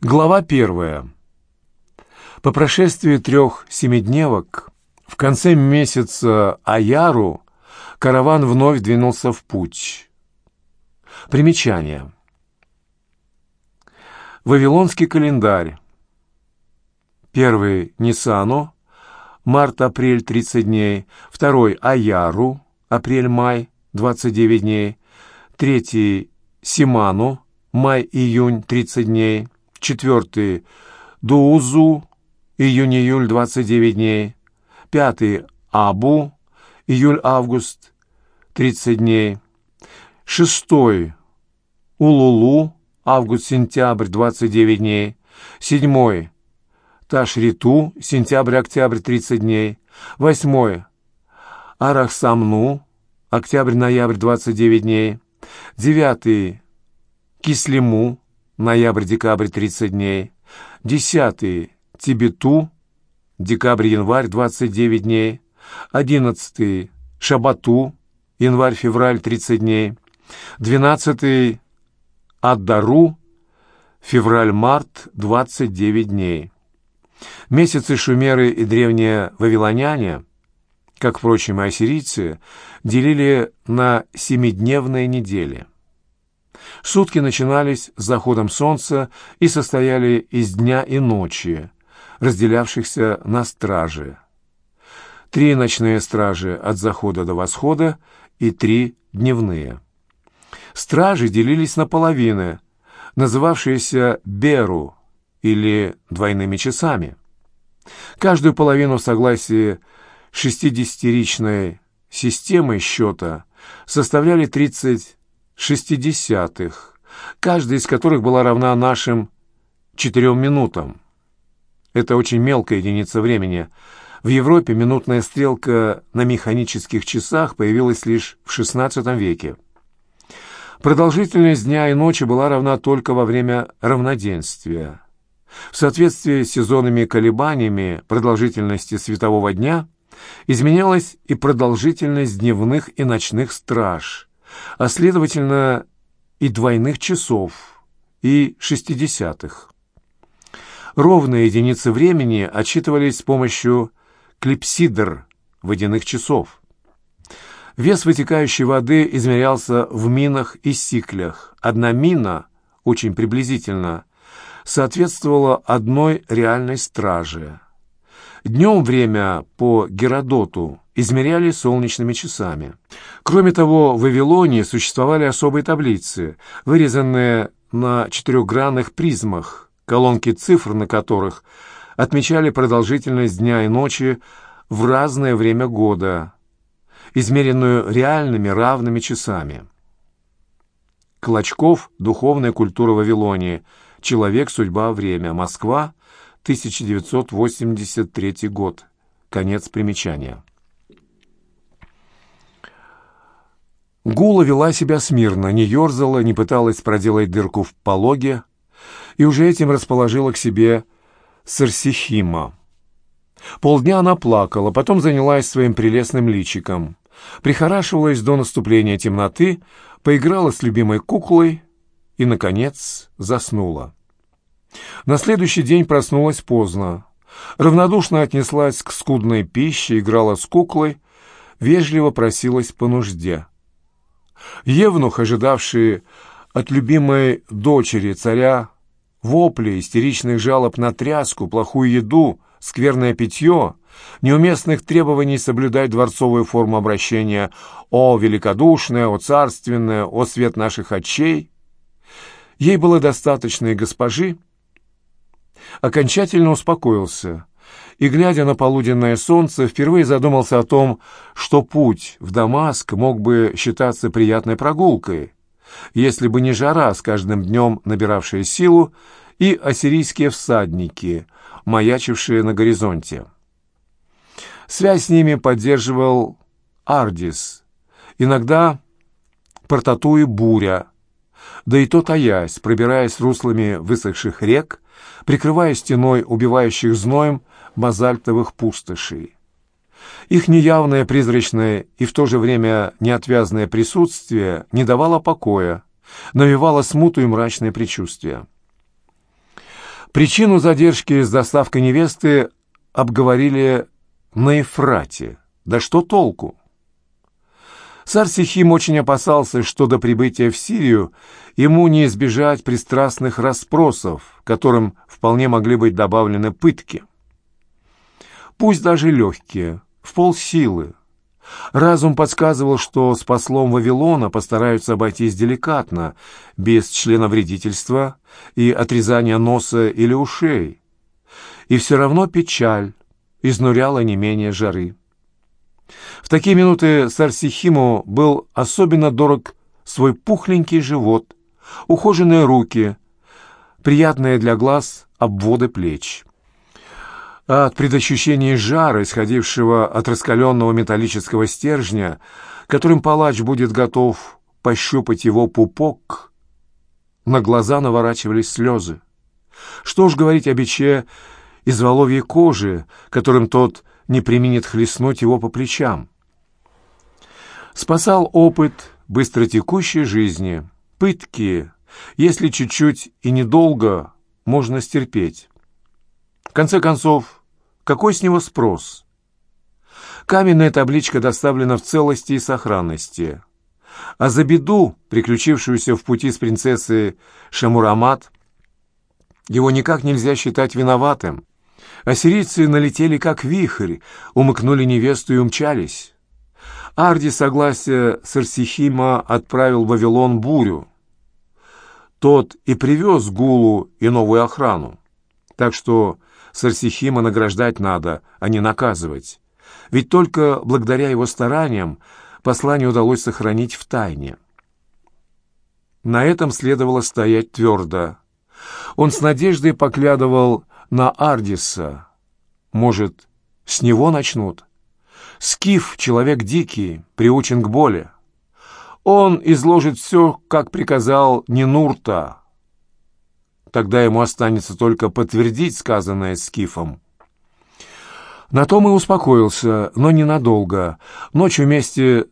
Глава первая. По прошествии трех семидневок в конце месяца Аяру караван вновь двинулся в путь. Примечание. Вавилонский календарь. Первый – Нисану, март-апрель – 30 дней. Второй – Аяру, апрель-май – 29 дней. Третий – Симану, май-июнь – 30 дней. Четвертый – Дуузу, июнь-июль – 29 дней. Пятый – Абу, июль-август – 30 дней. Шестой – Улулу, август-сентябрь – 29 дней. Седьмой – Ташриту, сентябрь-октябрь – 30 дней. Восьмой – Арахсамну, октябрь-ноябрь – 29 дней. Девятый – Кислиму, ноябрь-декабрь 30 дней. Десятый – Тибету, декабрь-январь 29 дней. Одиннадцатый – Шабату, январь-февраль 30 дней. Двенадцатый – Аддару, февраль-март 29 дней. Месяцы шумеры и древние вавилоняне, как, впрочем, и ассирийцы, делили на семидневные недели – Сутки начинались с заходом солнца и состояли из дня и ночи, разделявшихся на стражи. Три ночные стражи от захода до восхода и три дневные. Стражи делились на половины, называвшиеся «беру» или «двойными часами». Каждую половину в согласии шестидесятиричной системой счета составляли 30 шестидесятых, каждая из которых была равна нашим четырем минутам. Это очень мелкая единица времени. В Европе минутная стрелка на механических часах появилась лишь в XVI веке. Продолжительность дня и ночи была равна только во время равноденствия. В соответствии с сезонными колебаниями продолжительности светового дня изменялась и продолжительность дневных и ночных страж – а следовательно и двойных часов, и шестидесятых. Ровные единицы времени отсчитывались с помощью клипсидр водяных часов. Вес вытекающей воды измерялся в минах и сиклях. Одна мина, очень приблизительно, соответствовала одной реальной страже. Днем время по Геродоту измеряли солнечными часами. Кроме того, в Вавилонии существовали особые таблицы, вырезанные на четырехгранных призмах, колонки цифр на которых отмечали продолжительность дня и ночи в разное время года, измеренную реальными равными часами. Клочков «Духовная культура Вавилонии», «Человек, судьба, время», Москва, 1983 год. Конец примечания. Гула вела себя смирно, не ерзала, не пыталась проделать дырку в пологе, и уже этим расположила к себе Сарсихима. Полдня она плакала, потом занялась своим прелестным личиком, прихорашивалась до наступления темноты, поиграла с любимой куклой и, наконец, заснула. На следующий день проснулась поздно, равнодушно отнеслась к скудной пище, играла с куклой, вежливо просилась по нужде — Евнух, ожидавший от любимой дочери царя вопли, истеричных жалоб на тряску, плохую еду, скверное питье, неуместных требований соблюдать дворцовую форму обращения «О великодушное, о царственное, о свет наших очей», ей было достаточно и госпожи, окончательно успокоился и, глядя на полуденное солнце, впервые задумался о том, что путь в Дамаск мог бы считаться приятной прогулкой, если бы не жара, с каждым днем набиравшая силу, и ассирийские всадники, маячившие на горизонте. Связь с ними поддерживал Ардис, иногда Портату и Буря, да и то таясь, пробираясь руслами высохших рек, прикрывая стеной убивающих зноем базальтовых пустошей. Их неявное, призрачное и в то же время неотвязное присутствие не давало покоя, навевало смуту и мрачное предчувствие. Причину задержки с доставкой невесты обговорили на Ефрате. Да что толку? Сарсихим очень опасался, что до прибытия в Сирию ему не избежать пристрастных расспросов, которым вполне могли быть добавлены пытки. Пусть даже легкие, в полсилы. Разум подсказывал, что с послом Вавилона постараются обойтись деликатно, без членовредительства и отрезания носа или ушей. И все равно печаль изнуряла не менее жары. В такие минуты Сарсихиму был особенно дорог свой пухленький живот, ухоженные руки, приятные для глаз обводы плеч. От предощущения жара, исходившего от раскаленного металлического стержня, которым палач будет готов пощупать его пупок, на глаза наворачивались слезы. Что уж говорить о биче из воловьей кожи, которым тот не применит хлестнуть его по плечам. Спасал опыт быстротекущей жизни, пытки, если чуть-чуть и недолго можно стерпеть. В конце концов, какой с него спрос? Каменная табличка доставлена в целости и сохранности. А за беду, приключившуюся в пути с принцессой Шамурамат, его никак нельзя считать виноватым. Ассирийцы налетели как вихрь, умыкнули невесту и умчались. Арди согласия Сарсихима отправил в Вавилон бурю. Тот и привез Гулу и новую охрану. Так что Сарсихима награждать надо, а не наказывать. Ведь только благодаря его стараниям послание удалось сохранить в тайне. На этом следовало стоять твердо. Он с надеждой поглядывал на Ардиса. Может, с него начнут? Скиф — человек дикий, приучен к боли. Он изложит все, как приказал Нинурта. Тогда ему останется только подтвердить сказанное Скифом. На том и успокоился, но ненадолго. Ночью вместе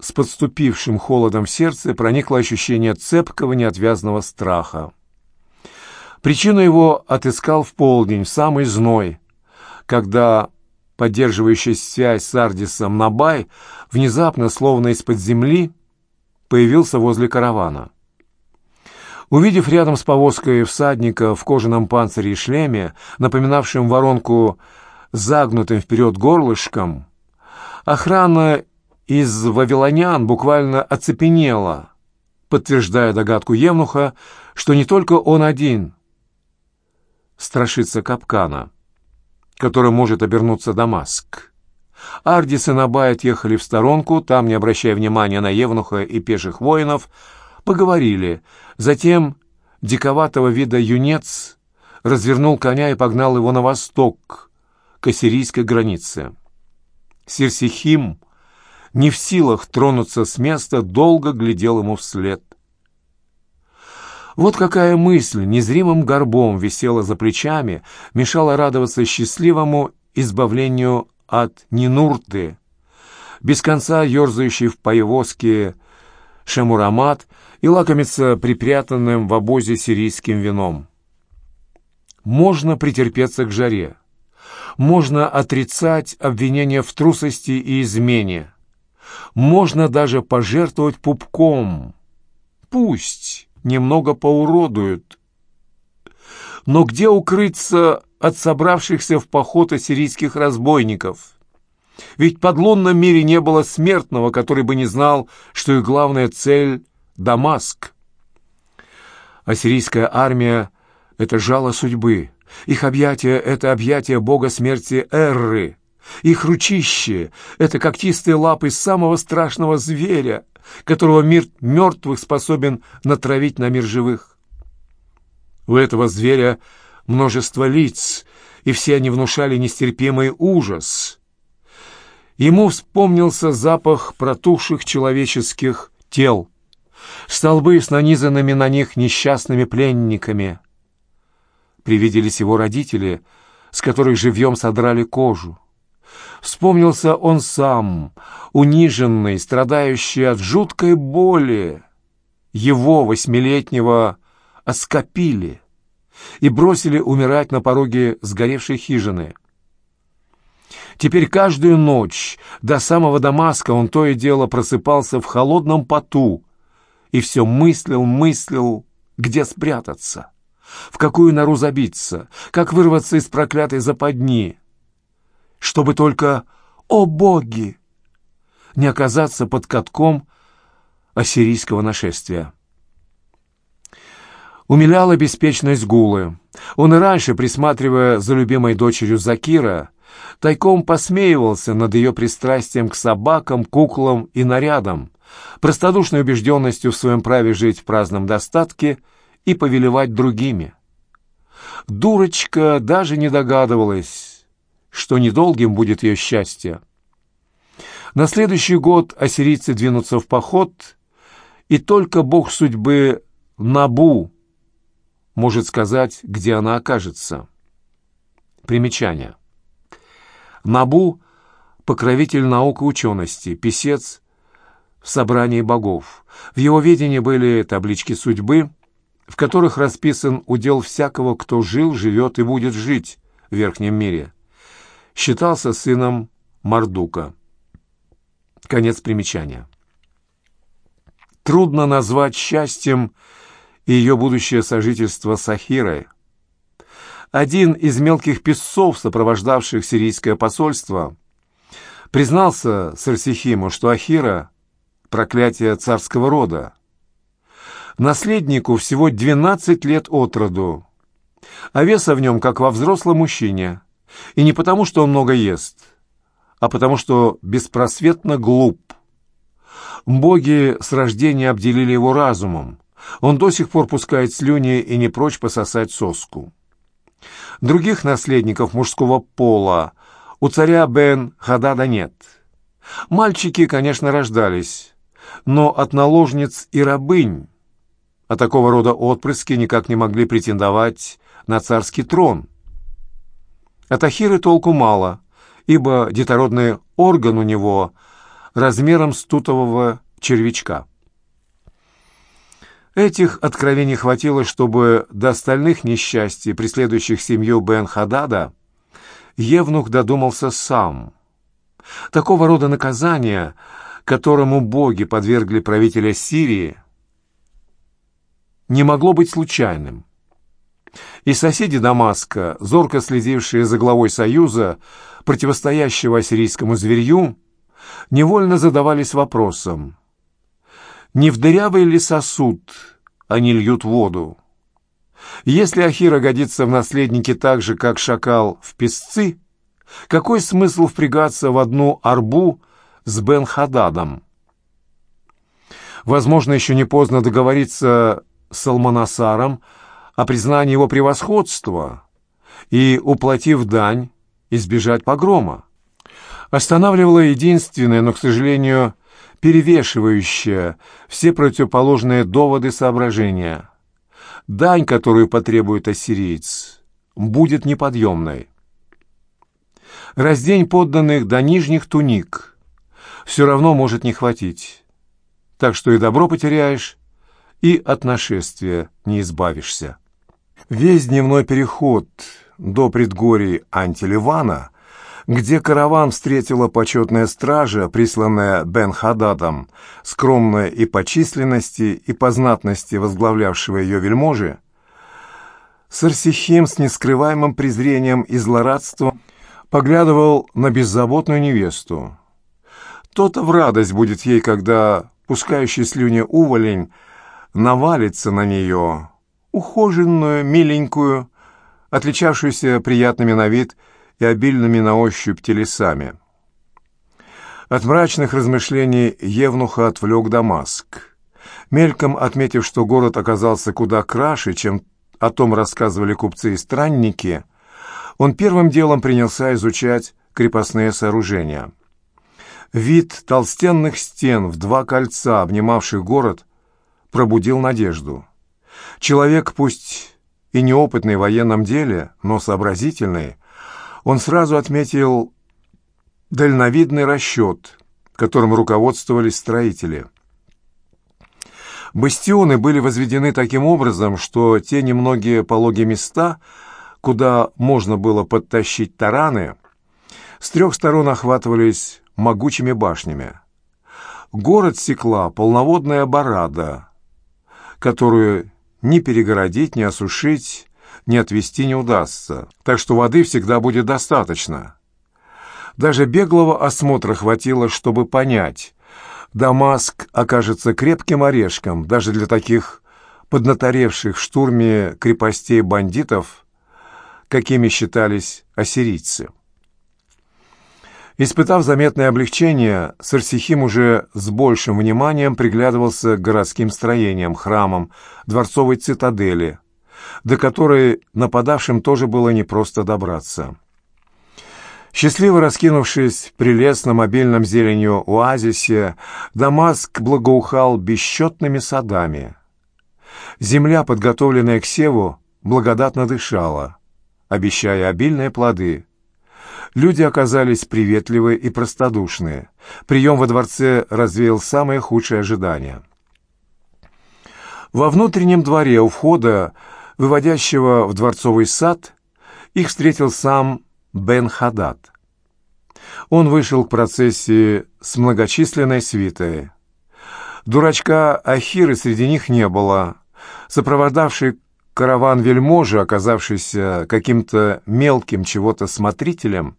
с подступившим холодом в сердце проникло ощущение цепкого неотвязного страха. Причину его отыскал в полдень, в самый зной, когда поддерживающий связь с Ардисом Набай внезапно, словно из-под земли, появился возле каравана. Увидев рядом с повозкой всадника в кожаном панцире и шлеме, напоминавшем воронку загнутым вперед горлышком, охрана из вавилонян буквально оцепенела, подтверждая догадку Евнуха, что не только он один страшится капкана, которым может обернуться Дамаск. Ардис и Набай отъехали в сторонку, там, не обращая внимания на Евнуха и пеших воинов, поговорили. Затем диковатого вида юнец развернул коня и погнал его на восток, к ассирийской границе. Сирсихим, не в силах тронуться с места, долго глядел ему вслед. Вот какая мысль незримым горбом висела за плечами, мешала радоваться счастливому избавлению от Нинурты, без конца ерзающий в повозке Шамурамат и лакомиться припрятанным в обозе сирийским вином. Можно претерпеться к жаре. Можно отрицать обвинения в трусости и измене. Можно даже пожертвовать пупком. Пусть немного поуродуют. Но где укрыться от собравшихся в поход ассирийских разбойников? Ведь под лунном мире не было смертного, который бы не знал, что их главная цель — Дамаск. Ассирийская армия — это жало судьбы. Их объятия — это объятия бога смерти Эрры. Их ручище — это когтистые лапы самого страшного зверя, которого мир мертвых способен натравить на мир живых. У этого зверя множество лиц, и все они внушали нестерпимый ужас. Ему вспомнился запах протухших человеческих тел, столбы с нанизанными на них несчастными пленниками. Привиделись его родители, с которых живьем содрали кожу. Вспомнился он сам, униженный, страдающий от жуткой боли. Его, восьмилетнего, оскопили. И бросили умирать на пороге сгоревшей хижины. Теперь каждую ночь до самого Дамаска он то и дело просыпался в холодном поту и все мыслил, мыслил, где спрятаться, в какую нору забиться, как вырваться из проклятой западни, чтобы только, о боги, не оказаться под катком ассирийского нашествия. Умиляла беспечность Гулы. Он и раньше, присматривая за любимой дочерью Закира, тайком посмеивался над ее пристрастием к собакам, куклам и нарядам, простодушной убежденностью в своем праве жить в праздном достатке и повелевать другими. Дурочка даже не догадывалась, что недолгим будет ее счастье. На следующий год ассирийцы двинутся в поход, и только бог судьбы Набу может сказать, где она окажется. Примечание. Набу — покровитель наук и учености, писец в собрании богов. В его видении были таблички судьбы, в которых расписан удел всякого, кто жил, живет и будет жить в верхнем мире. Считался сыном Мардука. Конец примечания. Трудно назвать счастьем и ее будущее сожительство с Ахирой. Один из мелких песцов, сопровождавших сирийское посольство, признался Сарсихиму, что Ахира — проклятие царского рода. Наследнику всего 12 лет от роду, а веса в нем, как во взрослом мужчине, и не потому, что он много ест — а потому что беспросветно глуп. Боги с рождения обделили его разумом. Он до сих пор пускает слюни и не прочь пососать соску. Других наследников мужского пола у царя Бен Хадада нет. Мальчики, конечно, рождались, но от наложниц и рабынь, а такого рода отпрыски никак не могли претендовать на царский трон. От Ахиры толку мало, ибо детородный орган у него размером с тутового червячка. Этих откровений хватило, чтобы до остальных несчастий, преследующих семью Бен-Хадада, Евнух додумался сам. Такого рода наказание, которому боги подвергли правителя Сирии, не могло быть случайным. И соседи Дамаска, зорко следившие за главой Союза, противостоящего ассирийскому зверью, невольно задавались вопросом, не в дырявый ли сосуд они льют воду? Если Ахира годится в наследники так же, как шакал в песцы, какой смысл впрягаться в одну арбу с Бен-Хададом? Возможно, еще не поздно договориться с Алманасаром о признании его превосходства и, уплатив дань, избежать погрома. Останавливало единственное, но, к сожалению, перевешивающее все противоположные доводы соображения. Дань, которую потребует ассириец, будет неподъемной. Раздень подданных до нижних туник все равно может не хватить. Так что и добро потеряешь, и от нашествия не избавишься. Весь дневной переход до предгорий Антиливана, где караван встретила почетная стража, присланная Бен-Хададом, скромная и по численности, и по знатности возглавлявшего ее вельможи, Сарсихим с нескрываемым презрением и злорадством поглядывал на беззаботную невесту. То-то в радость будет ей, когда пускающий слюни уволень навалится на нее, ухоженную, миленькую, отличавшуюся приятными на вид и обильными на ощупь телесами. От мрачных размышлений Евнуха отвлек Дамаск. Мельком отметив, что город оказался куда краше, чем о том рассказывали купцы и странники, он первым делом принялся изучать крепостные сооружения. Вид толстенных стен в два кольца, обнимавших город, пробудил надежду. Человек, пусть и неопытный в военном деле, но сообразительный, он сразу отметил дальновидный расчет, которым руководствовались строители. Бастионы были возведены таким образом, что те немногие пологие места, куда можно было подтащить тараны, с трех сторон охватывались могучими башнями. Город секла полноводная барада, которую ни перегородить, ни осушить, ни отвести не удастся, так что воды всегда будет достаточно. Даже беглого осмотра хватило, чтобы понять, Дамаск окажется крепким орешком даже для таких поднаторевших в штурме крепостей бандитов, какими считались ассирийцы. Испытав заметное облегчение, Сарсихим уже с большим вниманием приглядывался к городским строениям, храмам, дворцовой цитадели, до которой нападавшим тоже было непросто добраться. Счастливо раскинувшись в прелестном обильном зеленью оазисе, Дамаск благоухал бесчетными садами. Земля, подготовленная к севу, благодатно дышала, обещая обильные плоды. Люди оказались приветливы и простодушны. Прием во дворце развеял самые худшие ожидания. Во внутреннем дворе у входа, выводящего в дворцовый сад, их встретил сам Бен Хадад. Он вышел к процессии с многочисленной свитой. Дурачка Ахиры среди них не было. Сопровождавший караван вельможи, оказавшийся каким-то мелким чего-то смотрителем,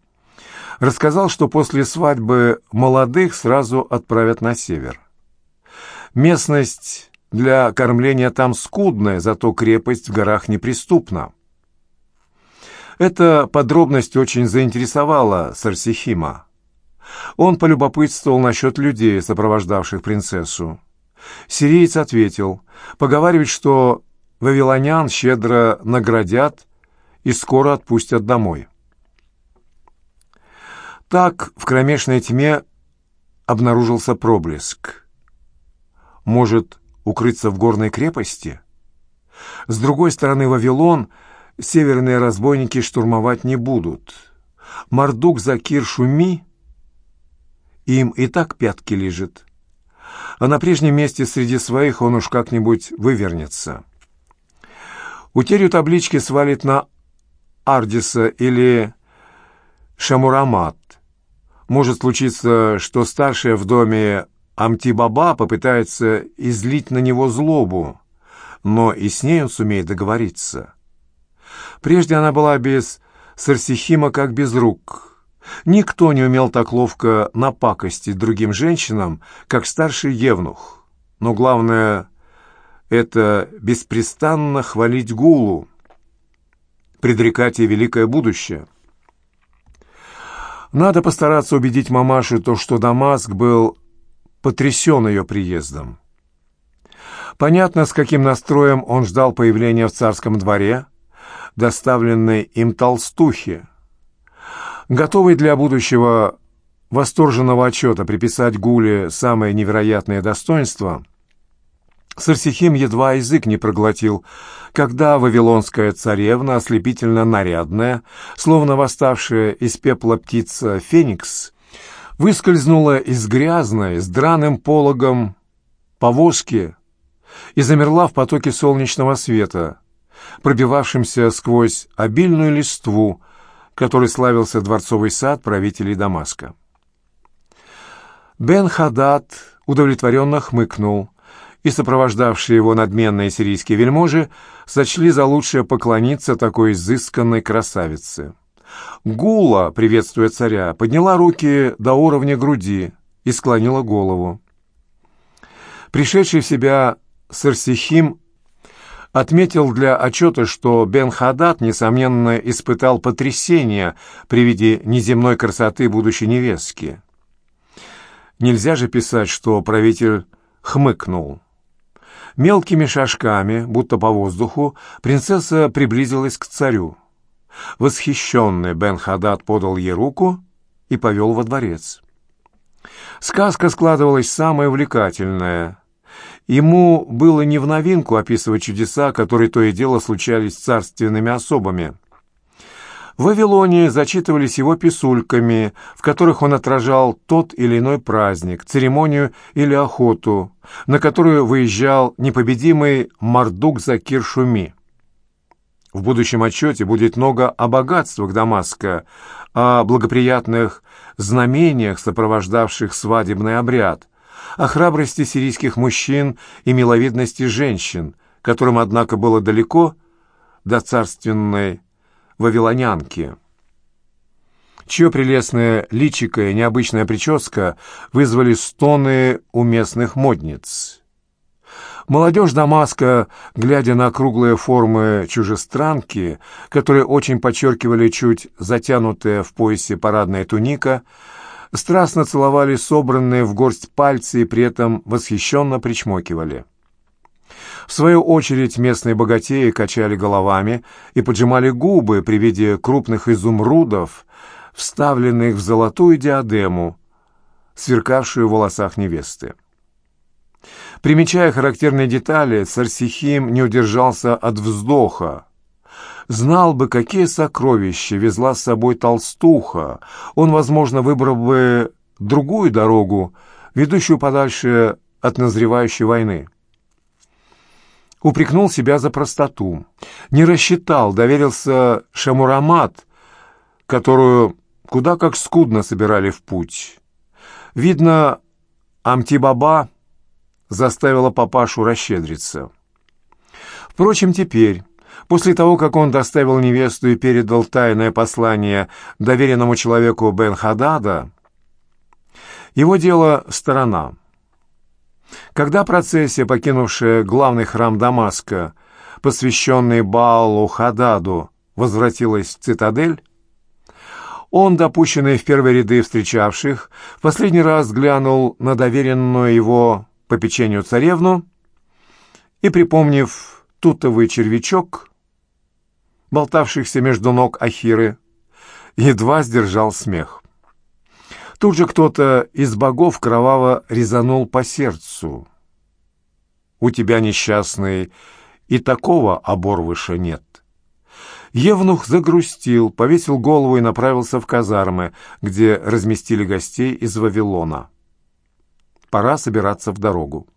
рассказал, что после свадьбы молодых сразу отправят на север. Местность для кормления там скудная, зато крепость в горах неприступна. Эта подробность очень заинтересовала Сарсихима. Он полюбопытствовал насчет людей, сопровождавших принцессу. Сириец ответил, поговаривать, что вавилонян щедро наградят и скоро отпустят домой. Так в кромешной тьме обнаружился проблеск. Может, укрыться в горной крепости? С другой стороны, Вавилон — северные разбойники штурмовать не будут. Мордук Закир Шуми им и так пятки лежит. А на прежнем месте среди своих он уж как-нибудь вывернется. Утерю таблички свалит на Ардиса или Шамурамат. Может случиться, что старшая в доме Амти-Баба попытается излить на него злобу, но и с ней он сумеет договориться. Прежде она была без Сарсихима как без рук. Никто не умел так ловко напакостить другим женщинам, как старший Евнух. Но главное — это беспрестанно хвалить Гулу, предрекать ей великое будущее. Надо постараться убедить мамашу то, что Дамаск был потрясен ее приездом. Понятно, с каким настроем он ждал появления в царском дворе — доставленной им толстухе. Готовый для будущего восторженного отчета приписать Гуле самое невероятное достоинство, Сарсихим едва язык не проглотил, когда вавилонская царевна, ослепительно нарядная, словно восставшая из пепла птица Феникс, выскользнула из грязной, с драным пологом повозки и замерла в потоке солнечного света, пробивавшимся сквозь обильную листву, который славился дворцовый сад правителей Дамаска. Бен Хадад удовлетворенно хмыкнул, и сопровождавшие его надменные сирийские вельможи сочли за лучшее поклониться такой изысканной красавице. Гула, приветствуя царя, подняла руки до уровня груди и склонила голову. Пришедший в себя Сарсихим отметил для отчета, что Бен Хадад, несомненно, испытал потрясение при виде неземной красоты будущей невестки. Нельзя же писать, что правитель хмыкнул. Мелкими шажками, будто по воздуху, принцесса приблизилась к царю. Восхищенный Бен Хадад подал ей руку и повел во дворец. Сказка складывалась самая увлекательная — Ему было не в новинку описывать чудеса, которые то и дело случались с царственными особами. В Вавилоне зачитывались его писульками, в которых он отражал тот или иной праздник, церемонию или охоту, на которую выезжал непобедимый Мардук Закир Шуми. В будущем отчете будет много о богатствах Дамаска, о благоприятных знамениях, сопровождавших свадебный обряд, о храбрости сирийских мужчин и миловидности женщин, которым, однако, было далеко до царственной вавилонянки, чье прелестное личико и необычная прическа вызвали стоны у местных модниц. Молодежь Дамаска, глядя на круглые формы чужестранки, которые очень подчеркивали чуть затянутая в поясе парадная туника, страстно целовали собранные в горсть пальцы и при этом восхищенно причмокивали. В свою очередь местные богатеи качали головами и поджимали губы при виде крупных изумрудов, вставленных в золотую диадему, сверкавшую в волосах невесты. Примечая характерные детали, Сарсихим не удержался от вздоха. Знал бы, какие сокровища везла с собой толстуха, он, возможно, выбрал бы другую дорогу, ведущую подальше от назревающей войны. Упрекнул себя за простоту. Не рассчитал, доверился Шамурамат, которую куда как скудно собирали в путь. Видно, Амтибаба заставила папашу расщедриться. Впрочем, теперь, после того, как он доставил невесту и передал тайное послание доверенному человеку Бен-Хадада, его дело сторона. Когда процессия, покинувшая главный храм Дамаска, посвященный Баалу Хададу, возвратилась в цитадель, он, допущенный в первые ряды встречавших, последний раз глянул на доверенную его по печенью царевну и, припомнив тутовый червячок, болтавшихся между ног Ахиры, едва сдержал смех. Тут же кто-то из богов кроваво резанул по сердцу. «У тебя, несчастный, и такого оборвыша нет». Евнух загрустил, повесил голову и направился в казармы, где разместили гостей из Вавилона. Пора собираться в дорогу.